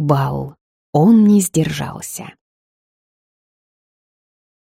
Бал. Он не сдержался.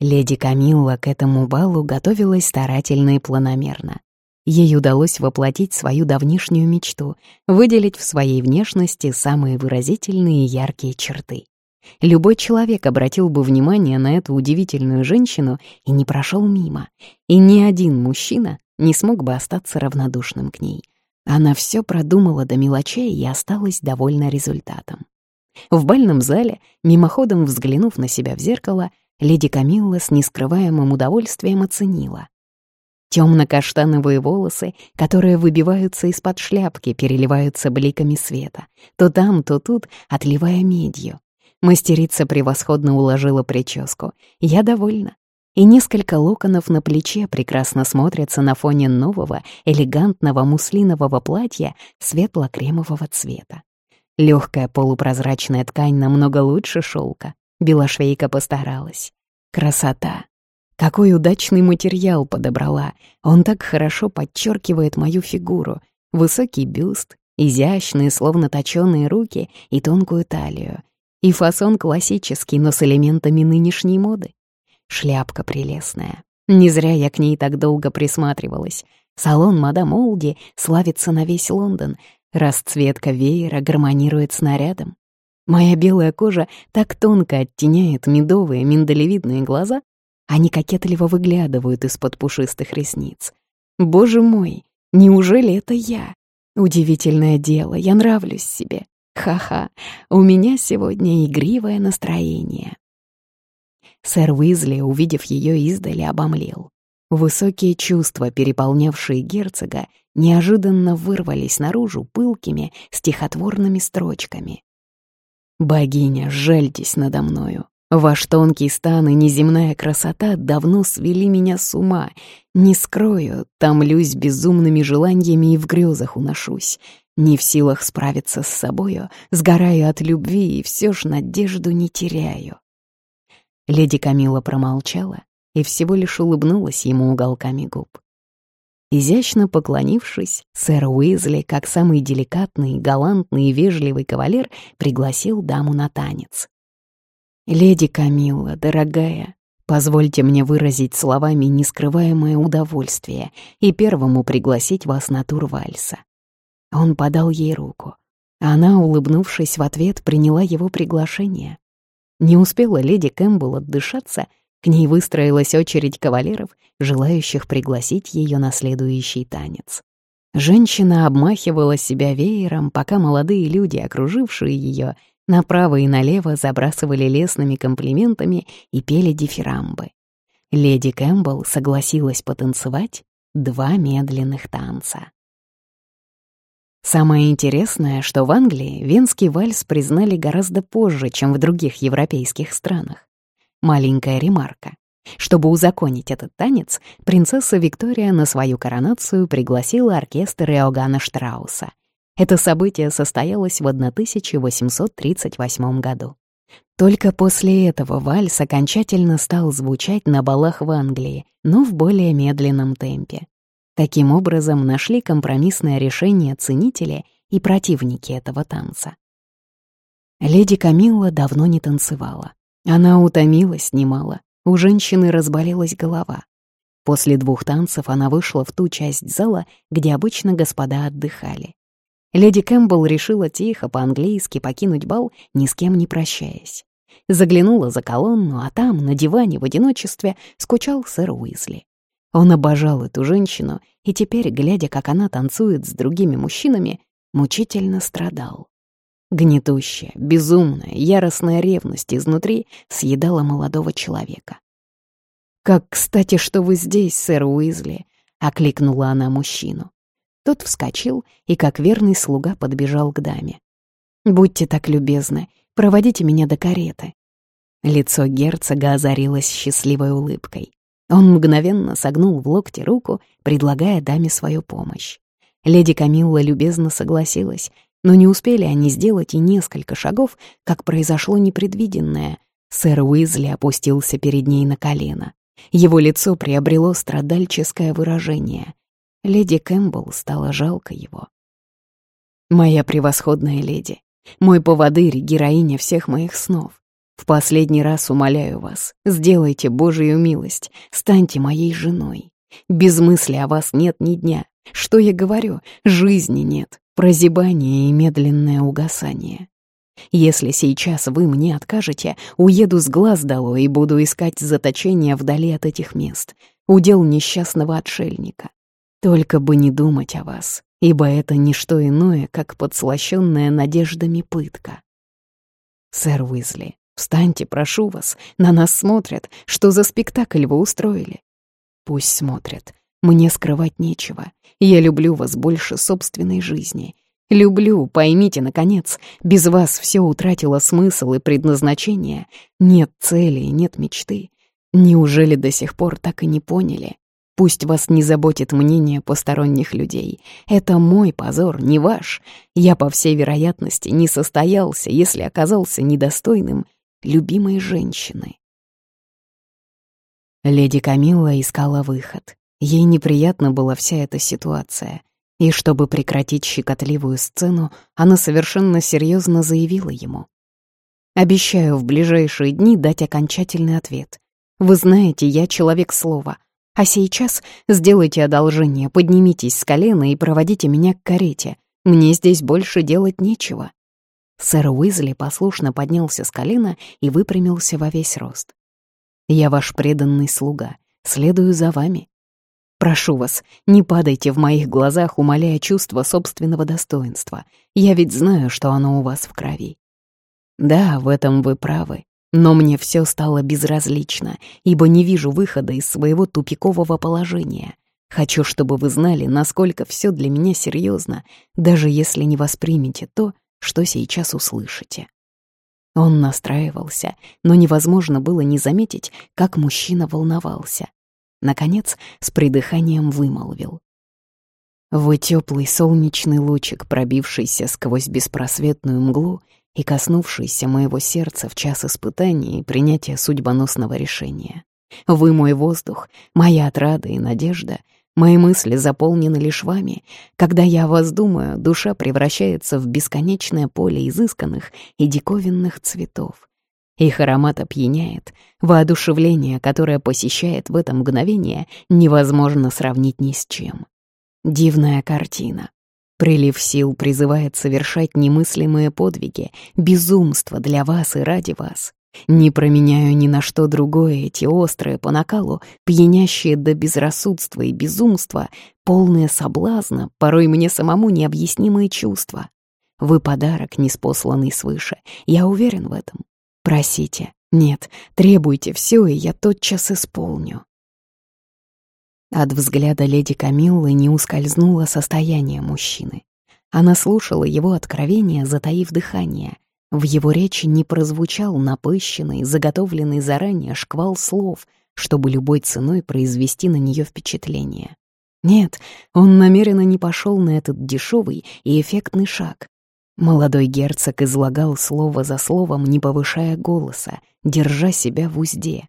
Леди Камилла к этому балу готовилась старательно и планомерно. Ей удалось воплотить свою давнишнюю мечту, выделить в своей внешности самые выразительные и яркие черты. Любой человек обратил бы внимание на эту удивительную женщину и не прошел мимо, и ни один мужчина не смог бы остаться равнодушным к ней. Она все продумала до мелочей и осталась довольна результатом. В бальном зале, мимоходом взглянув на себя в зеркало, леди Камилла с нескрываемым удовольствием оценила. Темно-каштановые волосы, которые выбиваются из-под шляпки, переливаются бликами света, то там, то тут, отливая медью. Мастерица превосходно уложила прическу. Я довольна. И несколько локонов на плече прекрасно смотрятся на фоне нового, элегантного муслинового платья светло-кремового цвета. Легкая полупрозрачная ткань намного лучше шелка. Белошвейка постаралась. Красота! Какой удачный материал подобрала. Он так хорошо подчеркивает мою фигуру. Высокий бюст, изящные, словно точёные руки и тонкую талию. И фасон классический, но с элементами нынешней моды. Шляпка прелестная. Не зря я к ней так долго присматривалась. Салон мадам Олди славится на весь Лондон. Расцветка веера гармонирует с нарядом. Моя белая кожа так тонко оттеняет медовые миндалевидные глаза, они кокетливо выглядывают из-под пушистых ресниц. Боже мой, неужели это я? Удивительное дело, я нравлюсь себе. Ха-ха, у меня сегодня игривое настроение. Сэр Уизли, увидев ее издали, обомлел. Высокие чувства, переполнявшие герцога, неожиданно вырвались наружу пылкими, стихотворными строчками. «Богиня, жальтесь надо мною, Ваш тонкий стан и неземная красота давно свели меня с ума. Не скрою, томлюсь безумными желаниями и в грезах уношусь. Не в силах справиться с собою, сгораю от любви и все ж надежду не теряю. Леди Камила промолчала и всего лишь улыбнулась ему уголками губ. Изящно поклонившись, сэр Уизли, как самый деликатный, галантный и вежливый кавалер, пригласил даму на танец. «Леди Камилла, дорогая, позвольте мне выразить словами нескрываемое удовольствие и первому пригласить вас на тур вальса». Он подал ей руку. Она, улыбнувшись в ответ, приняла его приглашение. Не успела леди Кэмпбелл отдышаться, к ней выстроилась очередь кавалеров, желающих пригласить ее на следующий танец. Женщина обмахивала себя веером, пока молодые люди, окружившие ее, Направо и налево забрасывали лесными комплиментами и пели дифирамбы. Леди Кэмпбелл согласилась потанцевать два медленных танца. Самое интересное, что в Англии венский вальс признали гораздо позже, чем в других европейских странах. Маленькая ремарка. Чтобы узаконить этот танец, принцесса Виктория на свою коронацию пригласила оркестр Иоганна Штрауса — это событие состоялось в 1838 году. Только после этого вальс окончательно стал звучать на балах в Англии, но в более медленном темпе. Таким образом, нашли компромиссное решение ценители и противники этого танца. Леди Камилла давно не танцевала. Она утомилась немало, у женщины разболелась голова. После двух танцев она вышла в ту часть зала, где обычно господа отдыхали. Леди Кэмпбелл решила тихо по-английски покинуть бал, ни с кем не прощаясь. Заглянула за колонну, а там, на диване в одиночестве, скучал сэр Уизли. Он обожал эту женщину, и теперь, глядя, как она танцует с другими мужчинами, мучительно страдал. Гнетущая, безумная, яростная ревность изнутри съедала молодого человека. «Как кстати, что вы здесь, сэр Уизли!» — окликнула она мужчину. Тот вскочил и, как верный слуга, подбежал к даме. «Будьте так любезны, проводите меня до кареты». Лицо герцога озарилось счастливой улыбкой. Он мгновенно согнул в локте руку, предлагая даме свою помощь. Леди Камилла любезно согласилась, но не успели они сделать и несколько шагов, как произошло непредвиденное. Сэр Уизли опустился перед ней на колено. Его лицо приобрело страдальческое выражение. Леди Кэмпбелл стало жалко его. «Моя превосходная леди, Мой поводырь — героиня всех моих снов. В последний раз умоляю вас, сделайте Божию милость, станьте моей женой. Без мысли о вас нет ни дня. Что я говорю? Жизни нет, прозябание и медленное угасание. Если сейчас вы мне откажете, уеду с глаз долой и буду искать заточение вдали от этих мест, удел несчастного отшельника. Только бы не думать о вас, ибо это не что иное, как подслащённая надеждами пытка. Сэр Уизли, встаньте, прошу вас, на нас смотрят, что за спектакль вы устроили. Пусть смотрят, мне скрывать нечего, я люблю вас больше собственной жизни, Люблю, поймите, наконец, без вас все утратило смысл и предназначение. Нет цели, нет мечты. Неужели до сих пор так и не поняли? Пусть вас не заботит мнение посторонних людей. Это мой позор, не ваш. Я, по всей вероятности, не состоялся, если оказался недостойным любимой женщины. Леди Камилла искала выход. Ей неприятна была вся эта ситуация — и чтобы прекратить щекотливую сцену, она совершенно серьезно заявила ему. «Обещаю в ближайшие дни дать окончательный ответ. Вы знаете, я человек слова. А сейчас сделайте одолжение, поднимитесь с колена и проводите меня к карете. Мне здесь больше делать нечего». Сэр Уизли послушно поднялся с колена и выпрямился во весь рост. «Я ваш преданный слуга, следую за вами. Прошу вас, не падайте в моих глазах, умоляя чувство собственного достоинства. Я ведь знаю, что оно у вас в крови. Да, в этом вы правы. Но мне все стало безразлично, ибо не вижу выхода из своего тупикового положения. Хочу, чтобы вы знали, насколько все для меня серьезно, даже если не воспримете то, что сейчас услышите. Он настраивался, но невозможно было не заметить, как мужчина волновался. Наконец, с придыханием вымолвил. Вы теплый солнечный лучик, пробившийся сквозь беспросветную мглу и коснувшийся моего сердца в час испытаний и принятия судьбоносного решения. Вы мой воздух, моя отрада и надежда. Мои мысли заполнены лишь вами. Когда я о вас думаю, душа превращается в бесконечное поле изысканных и диковинных цветов. Их аромат опьяняет. Воодушевление, которое посещает в это мгновение, невозможно сравнить ни с чем. Дивная картина. Прилив сил призывает совершать немыслимые подвиги, безумство для вас и ради вас. Не променяю ни на что другое эти острые по накалу, пьянящие до безрассудства и безумства, полные соблазна, порой мне самому необъяснимые чувства. Вы подарок, неспосланный свыше, я уверен в этом. Просите. Нет, требуйте все, и я тотчас исполню. От взгляда леди Камиллы не ускользнуло состояние мужчины. Она слушала его откровения, затаив дыхание. В его речи не прозвучал напыщенный, заготовленный заранее шквал слов, чтобы любой ценой произвести на нее впечатление. Нет, он намеренно не пошел на этот дешевый и эффектный шаг. Молодой герцог излагал слово за словом, не повышая голоса, держа себя в узде.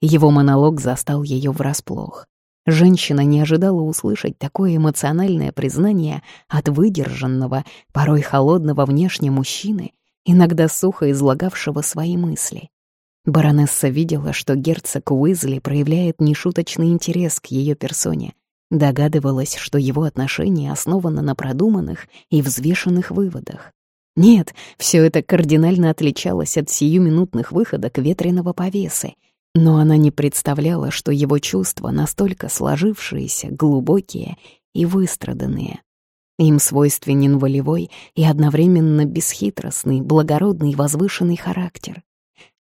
Его монолог застал ее врасплох. Женщина не ожидала услышать такое эмоциональное признание от выдержанного, порой холодного внешне мужчины, иногда сухо излагавшего свои мысли. Баронесса видела, что герцог Уизли проявляет нешуточный интерес к ее персоне, Догадывалась, что его отношение основано на продуманных и взвешенных выводах. Нет, все это кардинально отличалось от сиюминутных выходок ветреного повесы, но она не представляла, что его чувства настолько сложившиеся, глубокие и выстраданные. Им свойственен волевой и одновременно бесхитростный, благородный и возвышенный характер.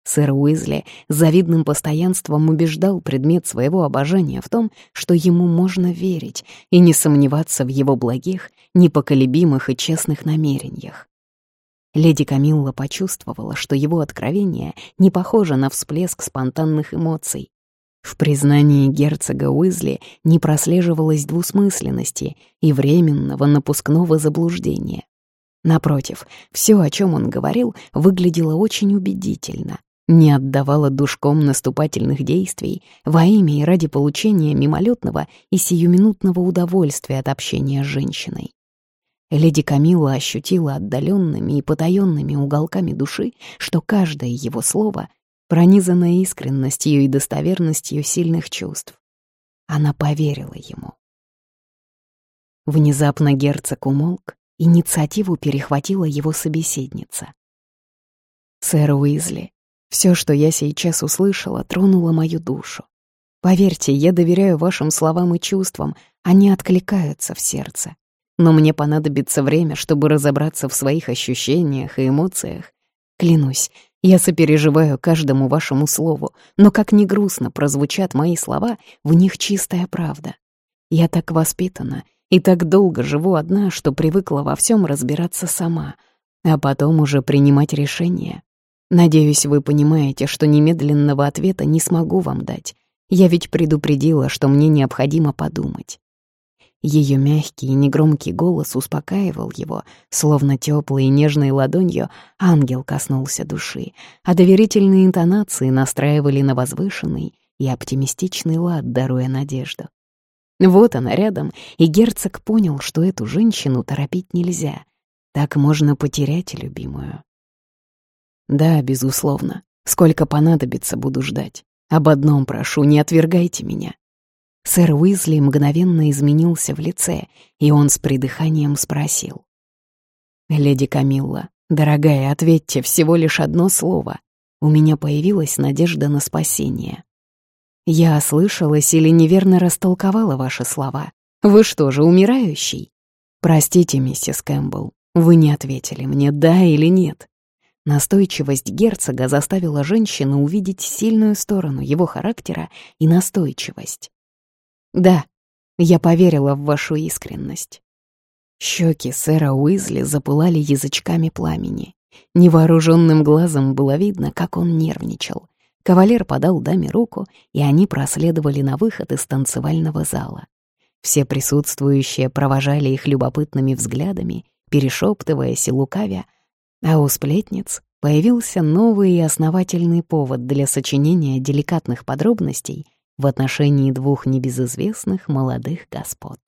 Сэр Уизли завидным постоянством убеждал предмет своего обожания в том, что ему можно верить и не сомневаться в его благих, непоколебимых и честных намерениях. Леди Камилла почувствовала, что его откровение не похоже на всплеск спонтанных эмоций. В признании герцога Уизли не прослеживалось двусмысленности и временного напускного заблуждения. Напротив, все, о чем он говорил, выглядело очень убедительно не отдавала душком наступательных действий во имя и ради получения мимолетного и сиюминутного удовольствия от общения с женщиной. Леди Камила ощутила отдаленными и потаенными уголками души, что каждое его слово пронизано искренностью и достоверностью сильных чувств. Она поверила ему. Внезапно герцог умолк, инициативу перехватила его собеседница. «Сэр Уизли, все, что я сейчас услышала, тронуло мою душу. Поверьте, я доверяю вашим словам и чувствам, они откликаются в сердце. Но мне понадобится время, чтобы разобраться в своих ощущениях и эмоциях. Клянусь, я сопереживаю каждому вашему слову, но как ни грустно прозвучат мои слова, в них чистая правда. Я так воспитана и так долго живу одна, что привыкла во всем разбираться сама, а потом уже принимать решения. Надеюсь, вы понимаете, что немедленного ответа не смогу вам дать. Я ведь предупредила, что мне необходимо подумать. Ее мягкий и негромкий голос успокаивал его, словно теплой и нежной ладонью ангел коснулся души, а доверительные интонации настраивали на возвышенный и оптимистичный лад, даруя надежду. Вот она рядом, и герцог понял, что эту женщину торопить нельзя. Так можно потерять любимую. Да, безусловно. Сколько понадобится, буду ждать. Об одном прошу, не отвергайте меня. Сэр Уизли мгновенно изменился в лице, и он с придыханием спросил. «Леди Камилла, дорогая, ответьте всего лишь одно слово. У меня появилась надежда на спасение. Я ослышалась или неверно растолковала ваши слова. Вы что же, умирающий? Простите, миссис Кэмпбелл, вы не ответили мне, да или нет. Настойчивость герцога заставила женщину увидеть сильную сторону его характера и настойчивость. Да, я поверила в вашу искренность. Щеки сэра Уизли запылали язычками пламени. Невооруженным глазом было видно, как он нервничал. Кавалер подал даме руку, и они проследовали на выход из танцевального зала. Все присутствующие провожали их любопытными взглядами, перешептываясь и лукавя, а у сплетниц появился новый и основательный повод для сочинения деликатных подробностей в отношении двух небезызвестных молодых господ.